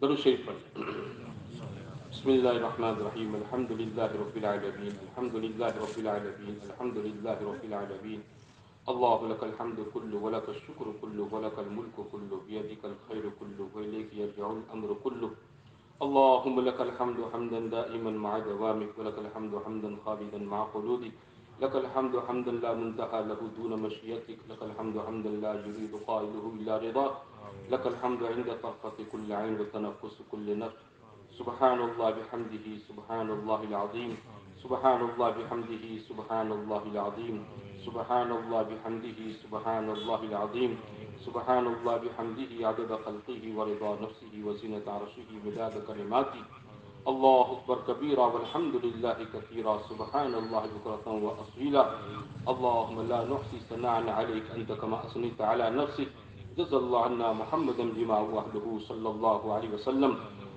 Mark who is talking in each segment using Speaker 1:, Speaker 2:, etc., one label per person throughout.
Speaker 1: درو شریف پڑھ بسم الله الرحمن الرحيم الحمد لله رب العالمين الحمد لله رب العالمين الحمد لله رب العالمين الله لك الحمد كله ولك الشكر كله ولك الملك كله بيدك الخير كله وإليك يرجع الأمر كله اللهم لك الحمد حمدا دائما مع دوامك ولك الحمد حمدا خالدا مع خلودك لك الحمد حمدا لا منتهى له دون مشيتك لك الحمد حمدا لا يريد قائله إلا رضاك لك الحمد عند طرفة كل عين وتنفس كل نفس. سبحان الله بحمده سبحان الله العظيم. سبحان الله بحمده سبحان الله العظيم. سبحان الله بحمده سبحان الله العظيم. سبحان الله بحمده عدد خلقه ورضا نفسه وزنة عرشه مداد كلماته الله أكبر كبيرا والحمد لله كثيرا سبحان الله بكرة وأصيلا. اللهم لا نحصي ثناء عليك أنت كما أثنيت على نفسك. جزا الله عنا محمدا بما أهله صلى الله عليه وسلم.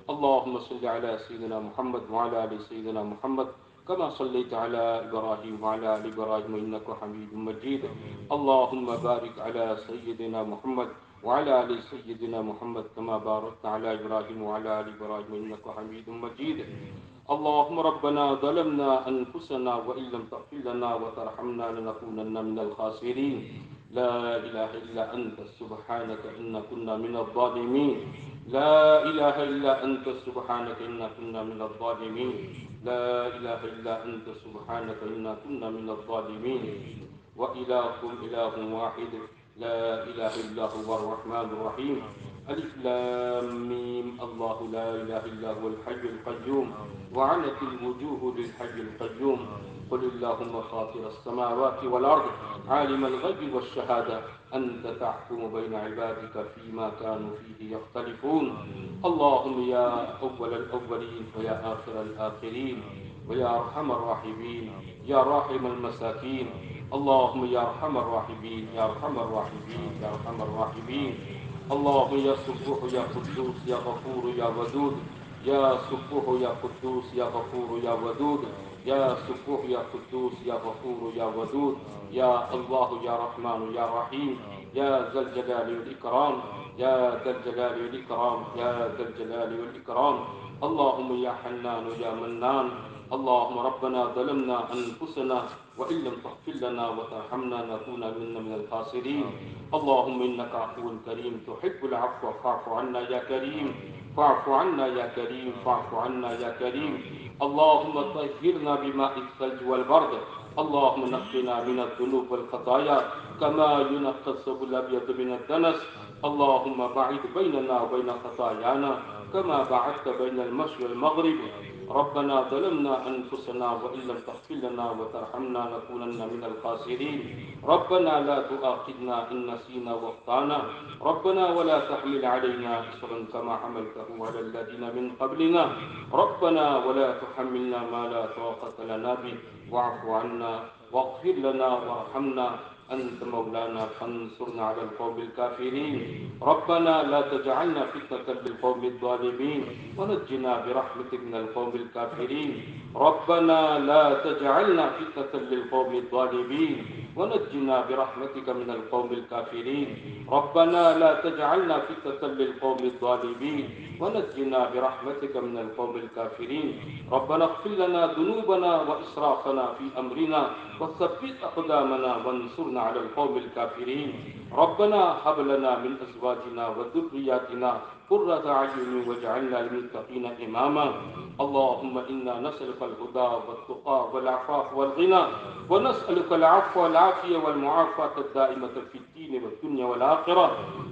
Speaker 1: اللهم صل على سيدنا محمد وعلى آل سيدنا محمد كما صليت على إبراهيم وعلى آل إبراهيم إنك حميد مجيد. اللهم بارك على سيدنا محمد وعلى آل سيدنا محمد كما باركت على إبراهيم وعلى آل إبراهيم إنك حميد مجيد. اللهم ربنا ظلمنا أنفسنا وإن لم تغفر لنا وترحمنا لنكونن من الخاسرين. لا إله إلا أنت سبحانك إنا كنا من الظالمين. لا إله إلا أنت سبحانك إنا كنا من الظالمين. لا إله إلا أنت سبحانك إنا كنا من الظالمين. وإلهكم إله واحد. لا إله إلا هو الرحمن الرحيم. ألف لام ميم. الله لا إله إلا هو الحي القيوم. وعنت الوجوه للحي القيوم. قل اللهم فاطر السماوات والأرض. عالم الغيب والشهادة. أنت تحكم بين عبادك فيما كانوا فيه يختلفون. اللهم يا أول الأولين ويا آخر الآخرين. ويا أرحم الراحمين. يا راحم المساكين. اللهم يا أرحم الراحمين يا أرحم الراحمين يا أرحم الراحمين. اللهم يا سبوح يا قدوس يا غفور يا ودود. يا سبوح يا قدوس يا غفور يا ودود. يا سبوح يا قدوس يا غفور يا ودود. يا الله يا رحمن يا رحيم. يا ذا الجلال والإكرام. يا ذا الجلال والإكرام. يا ذا الجلال والإكرام. اللهم يا حنان يا منان. اللهم ربنا ظلمنا أنفسنا وإن لم تغفر لنا وترحمنا نكونن من الخاسرين. اللهم إنك عفو كريم تحب العفو فاعف عنا يا كريم. فاعف عنا يا كريم فاعف عنا يا كريم. اللهم طهرنا بماء الثلج والبرد. اللهم نقنا من الذنوب والخطايا كما ينقى الثوب الأبيض من الدنس. اللهم بعد بيننا وبين خطايانا كما بعدت بين المشي والمغرب. ربنا ظلمنا أنفسنا وإن لم تغفر لنا وترحمنا نكونن من الخاسرين. ربنا لا تؤاخذنا إن نسينا وأخطأنا. ربنا ولا تحمل علينا إصرا كما حملته على الذين من قبلنا. ربنا ولا تحملنا ما لا طاقة لنا به. واعف عنا واغفر لنا وارحمنا. أنت مولانا فانصرنا على القوم الكافرين. ربنا لا تجعلنا فتنة للقوم الظالمين. ونجنا برحمتك من القوم الكافرين. ربنا لا تجعلنا فتنة للقوم الظالمين. ونجنا برحمتك من القوم الكافرين. ربنا لا تجعلنا فتنة للقوم الظالمين. ونجنا برحمتك من القوم الكافرين. ربنا اغفر لنا ذنوبنا وإسرافنا في أمرنا. وثبت أقدامنا وانصرنا على القوم الكافرين. ربنا هب لنا من أزواجنا وذرياتنا قرة أعين واجعلنا للمتقين إماما. اللهم إنا نسألك الهدى والتقى والعفاف والغنى ونسألك العفو والعافية والمعافاة الدائمة في الدين والدنيا والآخرة.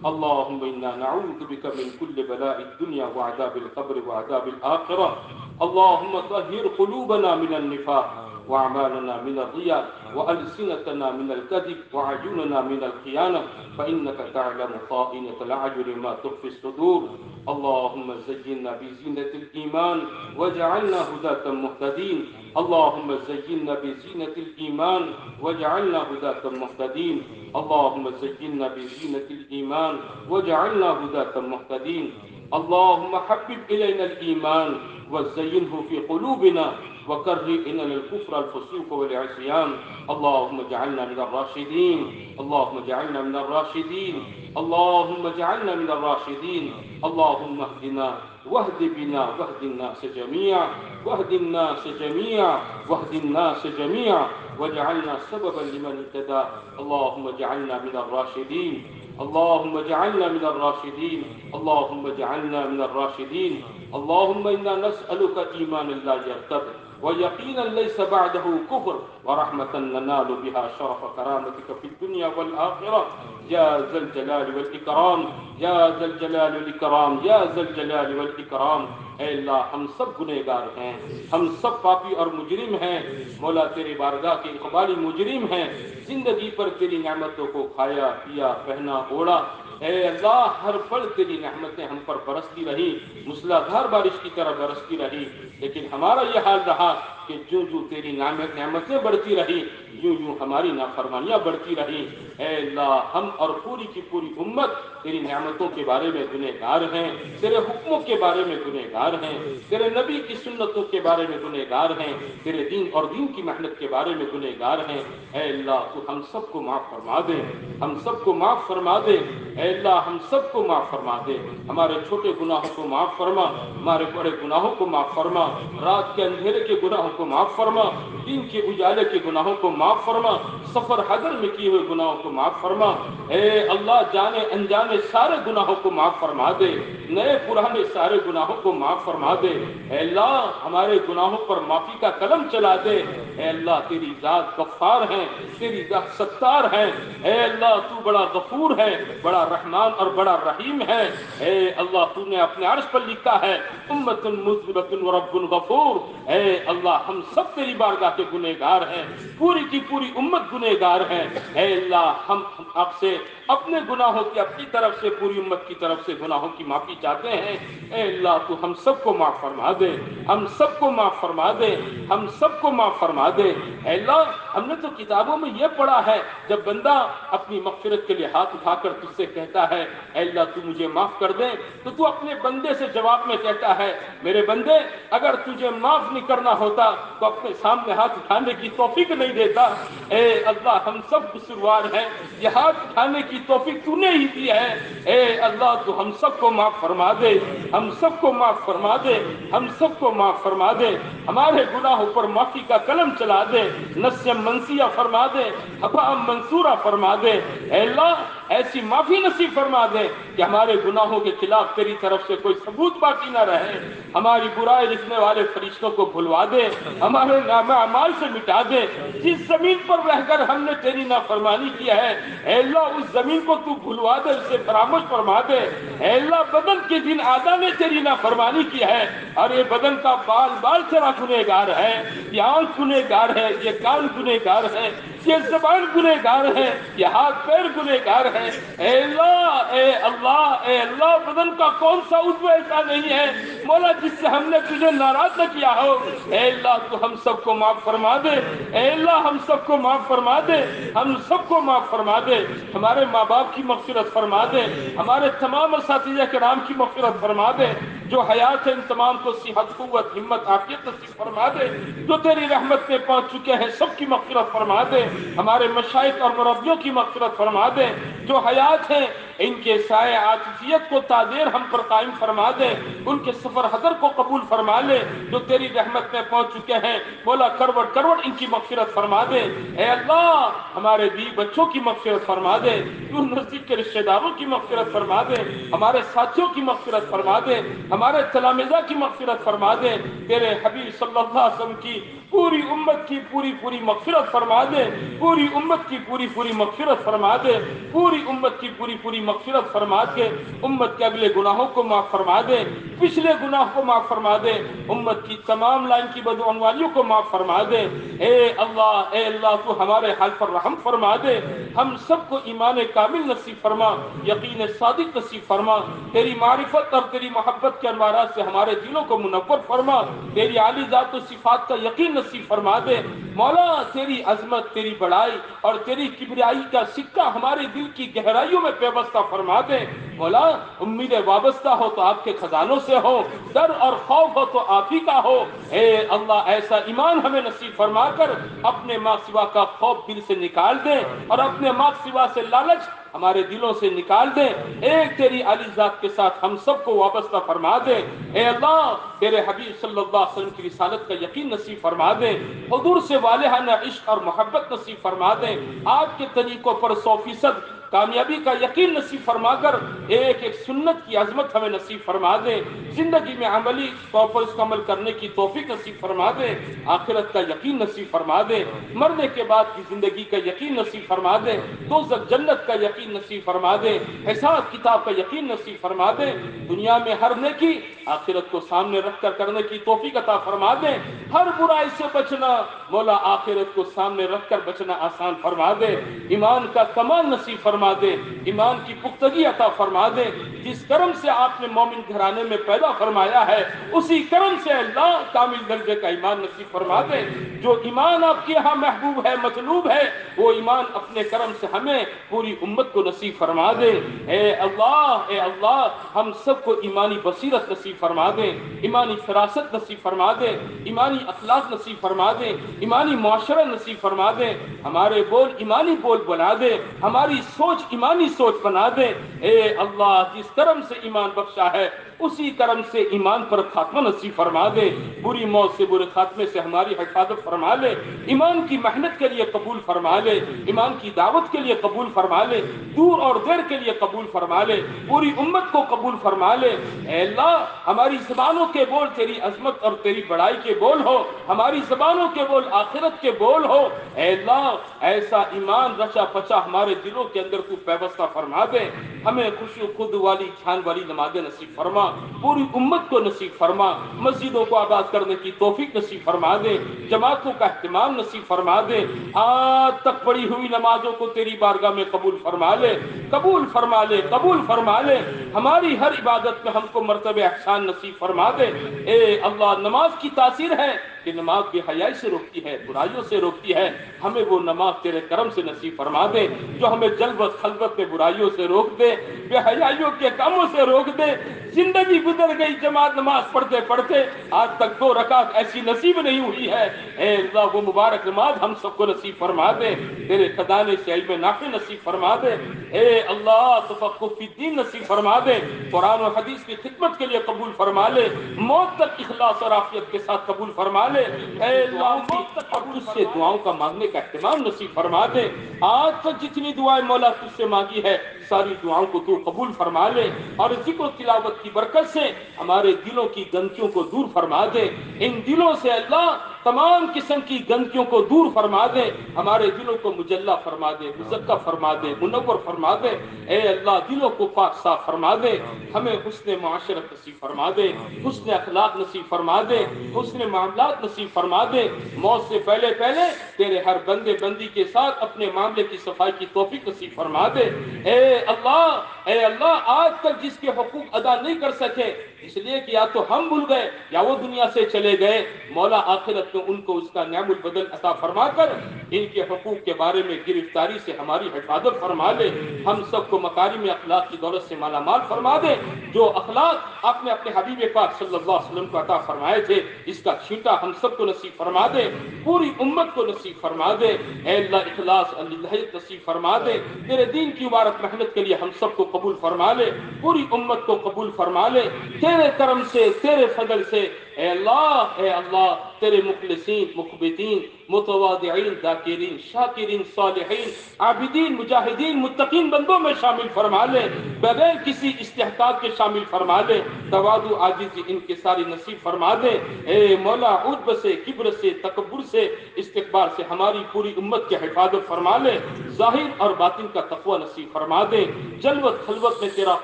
Speaker 1: اللهم إنا نعوذ بك من كل بلاء الدنيا وعذاب القبر وعذاب الآخرة. اللهم طهر قلوبنا من النفاق. وأعمالنا من الرياء وألسنتنا من الكذب وعيوننا من الخيانة فإنك تعلم خائنة الأعين ما تخفي الصدور. اللهم زينا بزينة الإيمان واجعلنا هداة مهتدين. اللهم زينا بزينة الإيمان واجعلنا هداة مهتدين. اللهم زينا بزينة الإيمان واجعلنا هداة مهتدين. اللهم حبب إلينا الإيمان وزينه في قلوبنا وكره إلينا الكفر الفسوق والعصيان. اللهم اجعلنا من الراشدين. اللهم اجعلنا من الراشدين. اللهم اجعلنا من الراشدين. اللهم اهدنا واهد بنا واهد الناس جميعا واهد الناس جميعا واهد الناس جميعا واجعلنا سببا لمن اهتدى. اللهم اجعلنا من الراشدين اللهم اجعلنا من الراشدين اللهم اجعلنا من الراشدين. اللهم إنا نسألك إيمانا لا يرتد ويقينا ليس بعده كفر ورحمة ننال بها شرف كرامتك في الدنيا والآخرة. يا ذا الجلال والإكرام، يا ذا الجلال والإكرام، يا ذا الجلال والإكرام. اے اللہ، ہم سب گنہگار ہیں، ہم سب پاپی اور مجرم ہیں، مولا تیرے بارگاہ کے اقبالی مجرم ہیں، زندگی پر تیری نعمتوں کو کھایا، پیا، پہنا، اوڑا اے اللہ، ہر پل تیری نعمتیں ہم پر برستی رہی، مسلح بارش کی طرح برستی رہی، لیکن ہمارا یہ حال رہا کہ جو جو تیری نعمت نعمتیں بڑھتی رہی یوں یوں ہماری نافرمانیاں بڑھتی رہی اے اللہ، ہم اور پوری کی پوری امت تیری نعمتوں کے بارے میں گنہ گار ہیں، تیرے حکموں کے بارے میں گنہ گار ہیں، تیرے نبی کی سنتوں کے بارے میں گنہ گار ہیں، تیرے دین اور دین کی محنت کے بارے میں گنہ گار ہیں۔ اے اللہ، تو ہم سب کو معاف فرما دے، ہم سب کو معاف فرما دے۔ اے اللہ، ہم سب کو معاف فرما دے۔ ہمارے چھوٹے گناہوں کو معاف فرما، ہمارے بڑے گناہوں کو معاف فرما۔ رات کے اندھیرے کے گناہوں کو معاف فرما، دین کے اجالے کے گناہوں کو معاف فرما، سفر حضر میں کیے ہوئے گناہوں کو معاف فرما۔ اے اللہ، جانے انجانے سارے گناہوں کو معاف فرما دے۔ نئے پرانے سارے گناہوں کو معاف فرما دے۔ اے اللہ، ہمارے گناہوں پر معافی کا قلم چلا دے۔ اے اللہ، تیری ذات غفار ہیں تیری ذات ستار ہیں اے اللہ، تو بڑا غفور ہے، بڑا رحمان اور بڑا رحیم ہے۔ اے اللہ، تو نے اپنے عرش پر لکھا ہے امت مذبت ورب غفور۔ اے اللہ ہم سب تیری بارگاہ کے گنہگار ہیں، پوری کی پوری امت گنہگار ہیں اے اللہ ہم آپ سے اپنے گناہوں کی اپنی طرف سے، پوری امت کی طرف سے گناہوں کی معافی چاہتے ہیں۔ اے اللہ، تو ہم سب کو معاف فرما دے۔ ہم سب کو معاف فرما دے۔ ہم سب کو معاف فرما دے۔ اے اللہ، ہم نے تو کتابوں میں یہ پڑھا ہے، جب بندہ اپنی مغفرت کے لیے ہاتھ اٹھا کر تجھ سے کہتا ہے، اے اللہ، تو مجھے معاف کر دے۔ تو تو اپنے بندے سے جواب میں کہتا ہے، میرے بندے، اگر تجھے معاف نہیں کرنا ہوتا، تو اپنے سامنے ہاتھ اٹھانے کی توفیق نہیں دیتا۔ اے اللہ، ہم سب قصوروار ہیں، یہ ہاتھ اٹھانے کی توفیق تو نے ہی دی ہے۔ اے اللہ، تو ہم سب کو معاف فرما دے۔ ہم سب کو معاف فرما دے۔ ہم سب کو معاف فرما دے۔ ہمارے گناہوں پر معافی کا قلم چلا دے۔ نسیم منسیہ فرما دے۔ حفام منصورہ فرما دے۔ اے اللہ ایسی معافی نصیب فرما دے کہ ہمارے گناہوں کے خلاف تیری طرف سے کوئی ثبوت باقی نہ رہے۔ ہماری برائی لکھنے والے فرشتوں کو بھلوا دے، ہمارے نام اعمال سے مٹا دے۔ جس زمین پر رہ کر ہم نے تیری نافرمانی کیا ہے، اے اللہ، اس زمین کو تو بھلوا دے، اسے فراموش فرما دے۔ اے اللہ، بدن کے دن آدھا نے تیری نافرمانی کیا ہے۔ اور یہ بدن کا بال بال تیرا گنہگار ہے، یہ آنکھ گنہگار ہے، یہ کان گنہگار ہے، یہ زبان گنہگار ہے، یہ ہاتھ پیر گنہگار ہے۔ اے اللہ اے اللہ اے اللہ، بدن کا کون سا عضو ایسا نہیں ہے؟ مولا، جس سے ہم نے تجھے ناراض نہ کیا ہو، اے اللہ، تو ہم سب کو معاف فرما دے۔ اے اللہ، ہم سب کو معاف فرما دے۔ ہم سب کو معاف فرما دے۔ ہمارے ماں باپ کی مغفرت فرما دے۔ ہمارے تمام اساتذہ کرام کی مغفرت فرما دے۔ جو حیات ہے، ان تمام کو صحت، قوت، ہمت، عافیت نصیب فرما دے۔ جو تیری رحمت میں پہنچ چکے ہیں، سب کی مغفرت فرما دے۔ ہمارے مشائق اور مربیوں کی مغفرت فرما دے۔ جو حیات ہیں ان کے سائے عاطفیت کو تادیر ہم پر قائم فرما دے، ان کے سفر حضر کو قبول فرما لے، جو تیری رحمت میں پہنچ چکے ہیں، مولا کروڑ کروڑ ان کی مغفرت فرما دے۔ اے اللہ، ہمارے بی بچوں کی مغفرت فرما دے تو نزدیک کے رشتہ داروں کی مغفرت فرما دے، ہمارے ساتھیوں کی مغفرت فرما دے، ہمارے تلامزہ کی مغفرت فرما دے۔ تیرے حبیب صلی اللہ علیہ وسلم کی پوری امت کی پوری پوری مغفرت فرما دے، پوری امت کی پوری پوری مغفرت فرما دے، پوری امت کی پوری پوری مغفرت فرما کے امت کے اگلے گناہوں کو معاف فرما دے، پچھلے گناہ کو معاف فرما دے، امت کی تمام لائن کی بدعنوالیوں کو معاف فرما دے۔ اے اللہ اے اللہ، تو ہمارے حال پر رحم فرما دے۔ ہم سب کو ایمان کامل نصیب فرما، یقین صادق نصیب فرما۔ تیری معرفت اور تیری محبت کے انوارات سے ہمارے دلوں کو منور فرما۔ تیری عالی ذات و صفات کا یقین نصیب فرما دے۔ مولا، تیری عظمت، تیری بڑائی اور تیری کبریائی کا سکہ ہمارے دل کی گہرائیوں میں پیوستہ عطا فرما دیں۔ مولا، امید وابستہ ہو تو آپ کے خزانوں سے ہو، ڈر اور خوف ہو تو آپ ہی کا ہو۔ اے اللہ، ایسا ایمان ہمیں نصیب فرما کر اپنے ماں سوا کا خوف دل سے نکال دیں اور اپنے ماں سوا سے لالچ ہمارے دلوں سے نکال دیں۔ ایک تیری علی ذات کے ساتھ ہم سب کو وابستہ فرما دیں۔ اے اللہ، تیرے حبیب صلی اللہ علیہ وسلم کی رسالت کا یقین نصیب فرما دیں۔ حضور سے والہانہ عشق اور محبت نصیب فرما دیں۔ آپ کے طریقوں پر سو فیصد کامیابی کا یقین نصیب فرما کر ایک ایک سنت کی عظمت ہمیں نصیب فرما دے۔ زندگی میں عملی طور پر اس کو عمل کرنے کی توفیق نصیب فرما دے۔ آخرت کا یقین نصیب فرما دے۔ مرنے کے بعد کی زندگی کا یقین نصیب فرما دے۔ دوزخ جنت کا یقین نصیب فرما دے۔ حساب کتاب کا یقین نصیب فرما دے۔ دنیا میں ہر نیکی آخرت کو سامنے رکھ کر کرنے کی توفیق عطا فرما دے۔ ہر برائی سے بچنا، مولا آخرت کو سامنے رکھ کر بچنا آسان فرما دے۔ ایمان کا کمال نصیب فرما فرما دے ایمان کی پختگی عطا فرما دے جس کرم سے آپ نے مومن گھرانے میں پیدا فرمایا ہے، اسی کرم سے اللہ کامل درجے کا ایمان نصیب فرما دے جو ایمان آپ کے ہاں محبوب ہے، مطلوب ہے، وہ ایمان اپنے کرم سے ہمیں پوری امت کو نصیب فرما دے اے اللہ اے اللہ، ہم سب کو ایمانی بصیرت نصیب فرما دے ایمانی فراست نصیب فرما دے ایمانی اخلاق نصیب فرما دے ایمانی معاشرہ نصیب فرما دے ہمارے بول ایمانی بول بنا دے ہماری سوچ سوچ، ایمانی سوچ بنا دے۔ اے اللہ، جس کرم سے ایمان بخشا ہے، اسی کرم سے ایمان پر خاتمہ نصیب فرما دے۔ بری موت سے برے خاتمے سے ہماری حفاظت فرما لے۔ ایمان کی محنت کے لیے قبول فرما لے۔ ایمان کی دعوت کے لیے قبول فرما لے۔ دور اور دیر کے لیے قبول فرما لے۔ پوری امت کو قبول فرما لے۔ اے اللہ، ہماری زبانوں کے بول تیری عظمت اور تیری بڑائی کے بول ہو۔ ہماری زبانوں کے بول آخرت کے بول ہو۔ اے اللہ، ایسا ایمان رچا پچا ہمارے دلوں کے اندر تو پیوستہ فرما دے ہمیں خوشی خود والی چھان والی نمازیں نصیب فرما۔ پوری امت کو نصیب فرما۔ مسجدوں کو آباد کرنے کی توفیق نصیب فرما دے جماعتوں کا اہتمام نصیب فرما دے آج تک پڑی ہوئی نمازوں کو تیری بارگاہ میں قبول فرما لے۔ قبول فرما لے، قبول فرما لے۔ ہماری ہر عبادت میں ہم کو مرتبہ احسان نصیب فرما دے۔ اے اللہ، نماز کی تاثیر ہے۔ کہ نماز بے حیائی سے روکتی ہے، برائیوں سے روکتی ہے۔ ہمیں وہ نماز تیرے کرم سے نصیب فرما دے، جو ہمیں جلبت خلبت میں برائیوں سے روک دے، بے حیائیوں کے کاموں سے روک دے۔ زندگی گزر گئی، جماعت نماز پڑھتے پڑھتے آج تک دو رکعت ایسی نصیب نہیں ہوئی ہے۔ اے اللہ، وہ مبارک نماز ہم سب کو نصیب فرما دے، تیرے خدانے سے علم نافع نصیب فرما دے۔ اے اللہ، تفقہ فی الدین نصیب فرما دے۔ قرآن و حدیث کی خدمت کے لیے قبول فرما لے۔ موت تک اخلاص اور عافیت کے ساتھ قبول فرما لے اے اللہ موت تک سے دعاؤں کا مانگنے کا اہتمام نصیب فرما دے۔ آج تک جتنی دعائیں مولا تجھ سے مانگی ہے ساری دعاؤں کو تو قبول فرما لے اور ذکر و تلاوت کی برکت سے ہمارے دلوں کی گندگیوں کو دور فرما دے۔ ان دلوں سے اللہ تمام قسم کی گندگیوں کو دور فرما دے۔ ہمارے دلوں کو مجلہ فرما دے مزکہ فرما دے، منور فرما دے۔ اے اللہ، دلوں کو پاک صاف فرما دے۔ ہمیں حسن معاشرت نصیب فرما دے۔ حسن اخلاق نصیب فرما دے۔ حسن معاملات نصیب فرما دے۔ موت سے پہلے پہلے تیرے ہر بندے بندی کے ساتھ اپنے معاملے کی صفائی کی توفیق نصیب فرما دے۔ اے اللہ اے اللہ آج تک جس کے حقوق ادا نہیں کر سکے اس لیے کہ یا تو ہم بھول گئے یا وہ دنیا سے چلے گئے۔ مولا آخرت میں ان کو اس کا نعم البدل عطا فرما کر ان کے حقوق کے بارے میں گرفتاری سے ہماری حفاظت فرما دے۔ ہم سب کو مکارم اخلاق کی دولت سے مالا مال فرما دے۔ جو اخلاق آپ نے اپنے حبیب پاک صلی اللہ علیہ وسلم کو عطا فرمائے تھے، اس کا چھینٹا ہم سب کو نصیب فرما دے۔ پوری امت کو نصیب فرما دے۔ اے اللہ اخلاص، اللہ نصیب فرما دے۔ تیرے دین کی عبارت محنت کے لیے ہم سب کو قبول فرما لے۔ پوری امت کو قبول فرما لے۔ تیرے کرم سے تیرے فضل سے اے اللہ اے اللہ تیرے مخلصین، مخبتین، متواضعین، ذاکرین، شاکرین، صالحین، عابدین، مجاہدین، متقین بندوں میں شامل فرما لے، بغیر کسی استحقاق کے شامل فرما لے توادو عاجزی ان کے ساری نصیب فرما دے۔ اے مولا عجب سے، کبر سے، تکبر سے، استقبال سے ہماری پوری امت کے حفاظت فرما لے۔ ظاہر اور باطن کا تقوی نصیب فرما دے۔ جلوت خلوت میں تیرا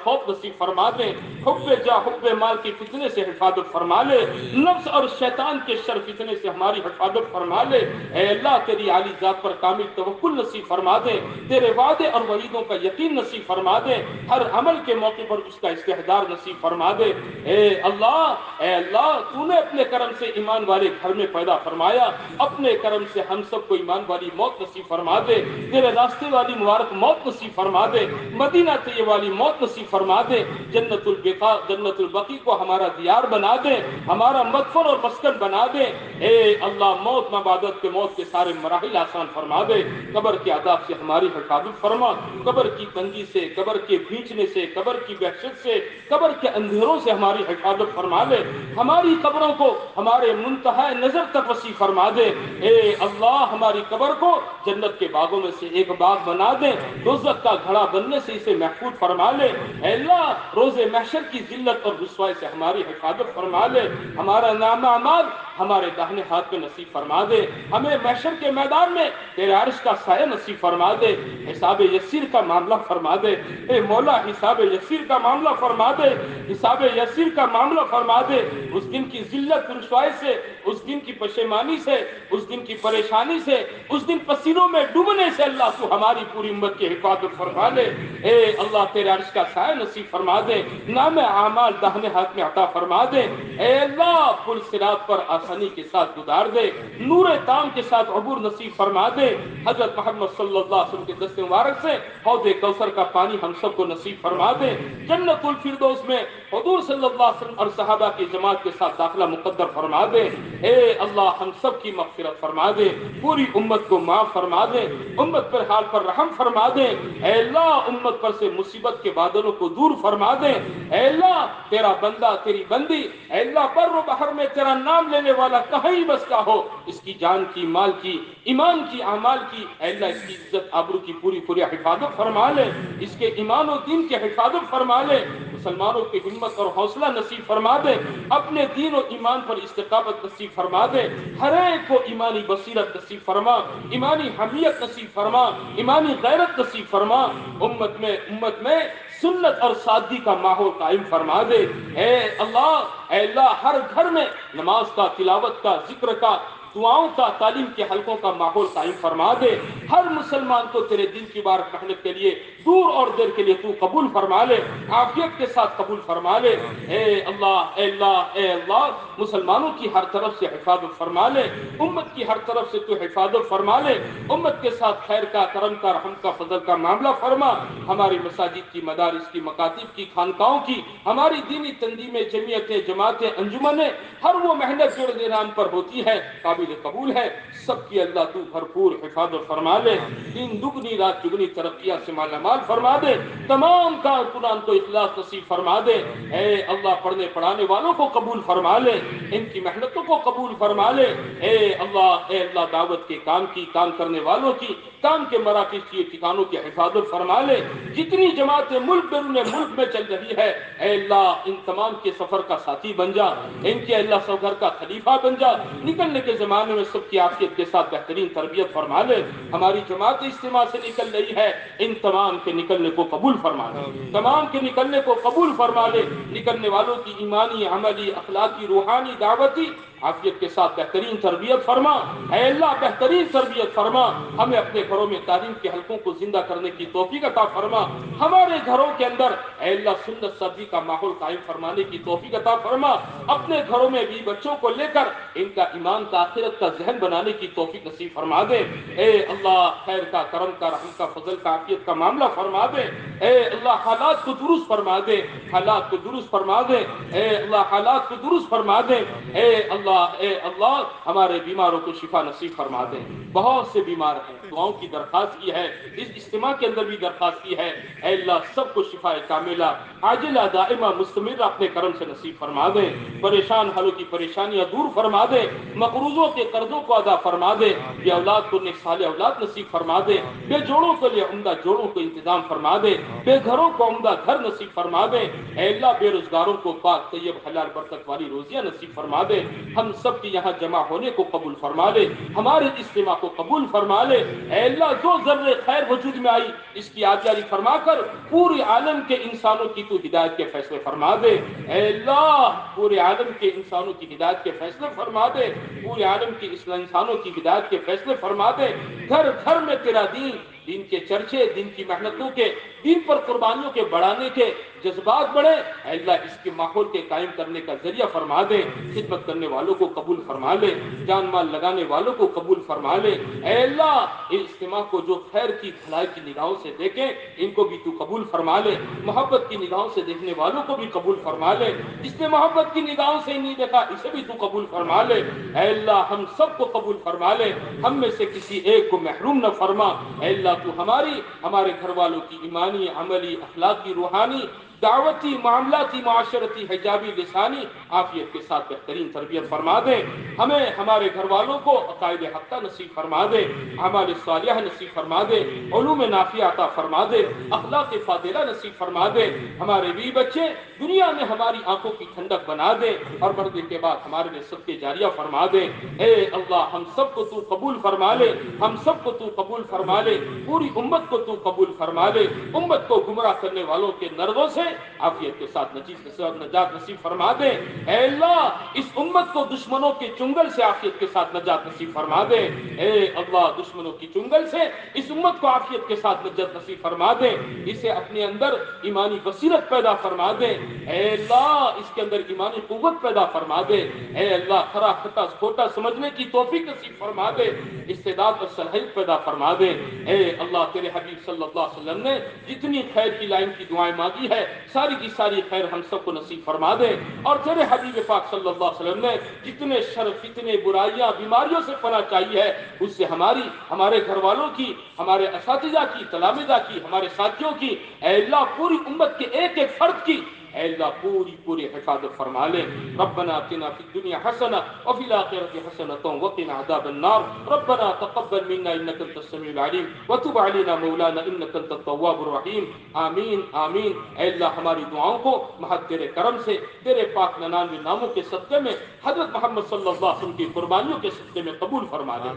Speaker 1: خوف نصیب فرما دے۔ حب جا حب مال کی فتنے سے حفاظت فرما لے۔ نفس اور شیطان کے شر فتنے سے ہماری حفاظت فرما لے۔ اے اللہ، تیری عالی ذات پر کامل توکل نصیب فرما دے۔ تیرے وعدے اور وعیدوں کا یقین نصیب فرما دے۔ ہر عمل کے موقع پر اس کا استحدار نصیب فرما دے۔ اے اللہ اے اللہ، تو نے اپنے کرم سے ایمان والے گھر میں پیدا فرمایا۔ اپنے کرم سے ہم سب کو ایمان والی موت نصیب فرما دے۔ تیرے راستے والی مبارک موت نصیب فرما دے۔ مدینہ طیب والی موت نصیب فرما دے۔ جنت البقا جنت البقی کو ہمارا دیار بنا دے۔ ہمارا مدفن اور مسکن بنا دے۔ اے اللہ، موت مبادت کے موت کے سارے مراحل آسان فرما دے۔ قبر کے عذاب سے ہماری حفاظت فرما۔ قبر کی تنگی سے، قبر کے بھیچنے سے، قبر کی وحشت سے، قبر کے اندھیروں سے ہماری حفاظت فرما دے۔ ہماری قبروں کو ہمارے منتہا نظر تک وسیع فرما دے۔ اے اللہ، ہماری قبر کو جنت کے باغوں میں سے ایک باغ بنا دے۔ دوزت کا گھڑا بننے سے اسے محفوظ فرما لے۔ اے اللہ روز محشر کی ذلت اور رسوائی سے ہماری حفاظت فرما لے۔ ہمارا نام اعمال ہمارے داہنے ہاتھ میں نصیب فرما دے۔ ہمیں محشر کے میدان میں تیرے عرش کا سایہ نصیب فرما دے۔ حساب یسیر کا معاملہ فرما دے۔ اے مولا، حساب یسیر کا معاملہ فرما دے۔ حساب یسیر کا معاملہ فرما دے۔ اس دن کی ذلت رسوائی سے اس دن کی پشیمانی سے، اس دن کی پریشانی سے، اس دن پسینوں میں ڈوبنے سے اللہ تو ہماری پوری امت کی حفاظت فرما لے اے اللہ، تیرے عرش کا سایہ نصیب فرما دے، نام اعمال داہنے ہاتھ میں عطا فرما دے۔ اے اللہ، پل سرات پر آسانی کے ساتھ گزار دے، نور تام کے ساتھ عبور نصیب فرما دے۔ حضرت محمد صلی اللہ علیہ وسلم کے دست مبارک سے، حوض کوثر کا پانی ہم سب کو نصیب فرما دے۔ جنت الفردوس میں حضور صلی اللہ علیہ وسلم اور صحابہ کی جماعت کے ساتھ داخلہ مقدر فرما دے۔ اے اللہ، ہم سب کی مغفرت فرما دے، پوری امت کو معاف فرما دے، امت پر حال پر رحم فرما دے۔ اے اللہ، امت پر سے مصیبت کے بادلوں کو دور فرما دے۔ اے اللہ، تیرا بندہ، تیری بندی، اے اللہ، بر و بحر میں تیرا نام لینے والا کہیں بستا ہو۔ اس کی جان کی، مال کی، ایمان کی، اعمال کی، اے اللہ، اس کی عزت، آبرو کی پوری پوری حفاظت فرما لے۔ اس کے ایمان و دین کی حفاظت فرما لے۔ مسلمانوں کی ہمت اور حوصلہ نصیب فرما دے، اپنے دین و ایمان پر استقامت نصیب فرما دے۔ ہر ایک کو ایمانی بصیرت نصیب فرما، ایمانی حمیت نصیب فرما، ایمانی غیرت نصیب فرما۔ امت میں امت میں سنت اور سادگی کا ماحول قائم فرما دے۔ اے اللہ اے اللہ، ہر گھر میں نماز کا، تلاوت کا، ذکر کا دعاؤں کا، تعلیم کے حلقوں کا ماحول قائم فرما دے۔ ہر مسلمان کو تیرے دن کی بار محنت کے لیے دور اور دیر کے لیے تو قبول فرما لے، عافیت کے ساتھ قبول فرما لے۔ اے اللہ اے اللہ اے اللہ، مسلمانوں کی ہر طرف سے حفاظت فرما لے۔ امت کی ہر طرف سے تو حفاظت فرما لے۔ امت کے ساتھ خیر کا، کرم کا، رحم کا، فضل کا معاملہ فرما۔ ہماری مساجد کی، مدارس کی، مکاتب کی، خانقاہوں کی، ہماری دینی تنظیمیں، جمعیتیں، جماعتیں، انجمنیں، ہر وہ محنت جو نام پر ہوتی ہے، قابل قبول ہے سب کی اللہ تو بھرپور حفاظت فرما لے دن دگنی رات چگنی ترقیہ سے مالا مال فرما دے۔ تمام کارکنان کو اخلاص نصیب فرما دے۔ اے اللہ پڑھنے پڑھانے والوں کو قبول فرما لے ان کی محنتوں کو قبول فرما لے۔ اے اللہ اے اللہ دعوت کے کام کی کام کرنے والوں کی کام کے مراکز کی ٹھکانوں کی حفاظت فرما لے۔ جتنی جماعتیں ملک بیرون ملک میں چل رہی ہے اے اللہ ان تمام کے سفر کا ساتھی بن جا۔ ان کے اللہ گھر کا خلیفہ بن جا۔ نکلنے کے زمانے میں سب کی کے ساتھ بہترین تربیت فرما لے۔ ہماری جماعت اجتماع سے نکل رہی ہے۔ ان تمام کے نکلنے کو قبول فرما لے۔ تمام کے نکلنے کو قبول فرما لے۔ نکلنے والوں کی ایمانی عملی اخلاقی روحانی دعوتی عافیت کے ساتھ بہترین تربیت فرما۔ اے اللہ، بہترین تربیت فرما۔ ہمیں اپنے گھروں میں تعلیم کے حلقوں کو زندہ کرنے کی توفیق عطا فرما۔ ہمارے گھروں کے اندر اے اللہ، سنت سبزی کا ماحول قائم فرمانے کی توفیق عطا فرما۔ اپنے گھروں میں بھی بچوں کو لے کر ان کا ایمان کا آخرت کا ذہن بنانے کی توفیق نصیب فرما دے۔ اے اللہ، خیر کا، کرم کا، رحم کا، فضل کا، عافیت کا معاملہ فرما دے۔ اے اللہ، حالات کو درست فرما دے۔ حالات کو درست فرما دے۔ اے اللہ، حالات کو درست فرما دے۔ اے اللہ اللہ، اے اللہ، ہمارے بیماروں کو شفا نصیب فرما دے بہت سے بیمار ہیں۔ دعاؤں کی درخواست کی ہے۔ اس اجتماع کے اندر بھی درخواست کی ہے۔ اے اللہ، سب کو شفا کاملہ، عاجلہ، دائمہ، مستمر اپنے کرم سے نصیب فرما دے۔ پریشان حالوں کی پریشانیاں دور فرما دے۔ مقروضوں کے قرضوں کو ادا فرما دے۔ بے اولاد کو نیک صالح اولاد نصیب فرما دے۔ بے جوڑوں کے لیے عمدہ جوڑوں کو انتظام فرما دے۔ بے گھروں کو عمدہ گھر نصیب فرما دے۔ اے اللہ، بے روزگاروں کو پاک، طیب، حلال، برکت والی روزیاں نصیب فرما دے۔ ہم سب کی یہاں جمع ہونے کو قبول فرما لے، ہمارے اجتماع کو قبول فرما لے۔ اے اللہ جو ذرے خیر وجود میں آئی۔ اس کی آجاری فرما کر پورے عالم کے انسانوں کی تو ہدایت کے فیصلے فرما دے۔ اے اللہ، پورے عالم کے انسانوں کی ہدایت کے فیصلے فرما دے۔ پورے عالم کے اسلام انسانوں کی ہدایت کے فیصلے فرما دے۔ گھر گھر میں تیرا دین دین کے چرچے، دین کی محنتوں کے، دین پر قربانیوں کے بڑھانے کے۔ جذبات بڑھے اے اللہ، اس کے ماحول کے قائم کرنے کا ذریعہ فرما دے خدمت کرنے والوں کو قبول فرما لے جان مال لگانے والوں کو قبول فرما لے اے اللہ، اس اجتماع کو جو خیر کی بھلائی کی نگاہوں سے دیکھیں، ان کو بھی تو قبول فرما لے محبت کی نگاہوں سے دیکھنے والوں کو بھی قبول فرما لے جس نے محبت کی نگاہوں سے نہیں دیکھا، اسے بھی تو قبول فرما لے اے اللہ، ہم سب کو قبول فرما لے ہم میں سے کسی ایک کو محروم نہ فرما۔ اے اللہ، تو ہماری، ہمارے گھر والوں کی ایمانی، عملی، اخلاقی، روحانی دعوتی معاملاتی معاشرتی حجابی لسانی عافیت کے ساتھ بہترین تربیت فرما دے ہمیں ہمارے گھر والوں کو عقائد حقہ نصیب فرما دے عمال صالحہ نصیب فرما دے علوم نافیہ عطا فرما دے اخلاق فاضلہ نصیب فرما دے ہمارے بھی بچے دنیا میں ہماری آنکھوں کی ٹھنڈک بنا دے اور مردے کے بعد ہمارے لیے سب کے جاریہ فرما دے اے اللہ، ہم سب کو تو قبول فرما لے۔ ہم سب کو تو قبول فرما لے۔ پوری امت کو تو قبول فرما لے۔ امت کو گمراہ کرنے والوں کے نردوں سے عافیت کے ساتھ نجیز کے ساتھ نجات نصیب فرما دے اے اللہ، اس امت کو دشمنوں کے چنگل سے عافیت کے ساتھ نجات نصیب فرما دے اے اللہ، دشمنوں کی چنگل سے اس امت کو عافیت کے ساتھ نجات نصیب فرما دے اسے اپنے اندر ایمانی بصیرت پیدا فرما دے اے اللہ، اس کے اندر ایمانی قوت پیدا فرما دے اے اللہ، خرا خطا کھوٹا سمجھنے کی توفیق نصیب فرما دے استعداد اور صلاحیت پیدا فرما دے اے اللہ، تیرے حبیب صلی اللہ علیہ وسلم نے جتنی خیر کی لائن کی دعائیں مانگی ہے ساری کی ساری خیر ہم سب کو نصیب فرما دے۔ اور تیرے حبیب پاک صلی اللہ علیہ وسلم نے جتنے شرف اتنے برائیاں، بیماریوں سے پناہ چاہیے ہے، اس سے ہماری، ہمارے گھر والوں کی، ہمارے اساتذہ کی، تلامذہ کی، ہمارے ساتھیوں کی، اے اللہ پوری امت کے ایک ایک فرد کی اے اللہ پوری پوری حفاظت فرما لے ربنا اتنا فی الدنیا حسنہ وفی الاخرۃ حسنۃ وقنا عذاب النار۔ ربنا تقبل منا انك انت السميع العليم وتب علينا مولانا انك انت التواب الرحيم آمین آمین۔ اے اللہ ہماری دعاؤں کو محض تیرے کرم سے، تیرے پاک ننانوے ناموں کے صدقے میں، حضرت محمد صلی اللہ علیہ وسلم کی قربانیوں کے صدقے میں قبول فرما دے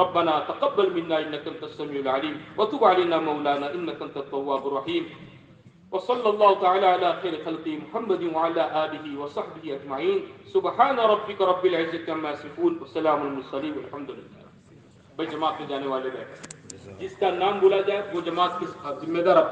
Speaker 1: ربنا تقبل منا انك انت السميع العليم وتب علينا مولانا انك انت التواب الرحيم وصلى الله تعالى على خير خلق محمد وعلى آله وصحبه أجمعين. سبحان ربك رب العزة عما يصفون وسلام المرسلين والحمد لله. بھائی جماعت میں جانے والے بیٹھے جس کا نام بولا جائے وہ جماعت کے ذمہ دار اپنے